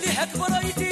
لها الفرايد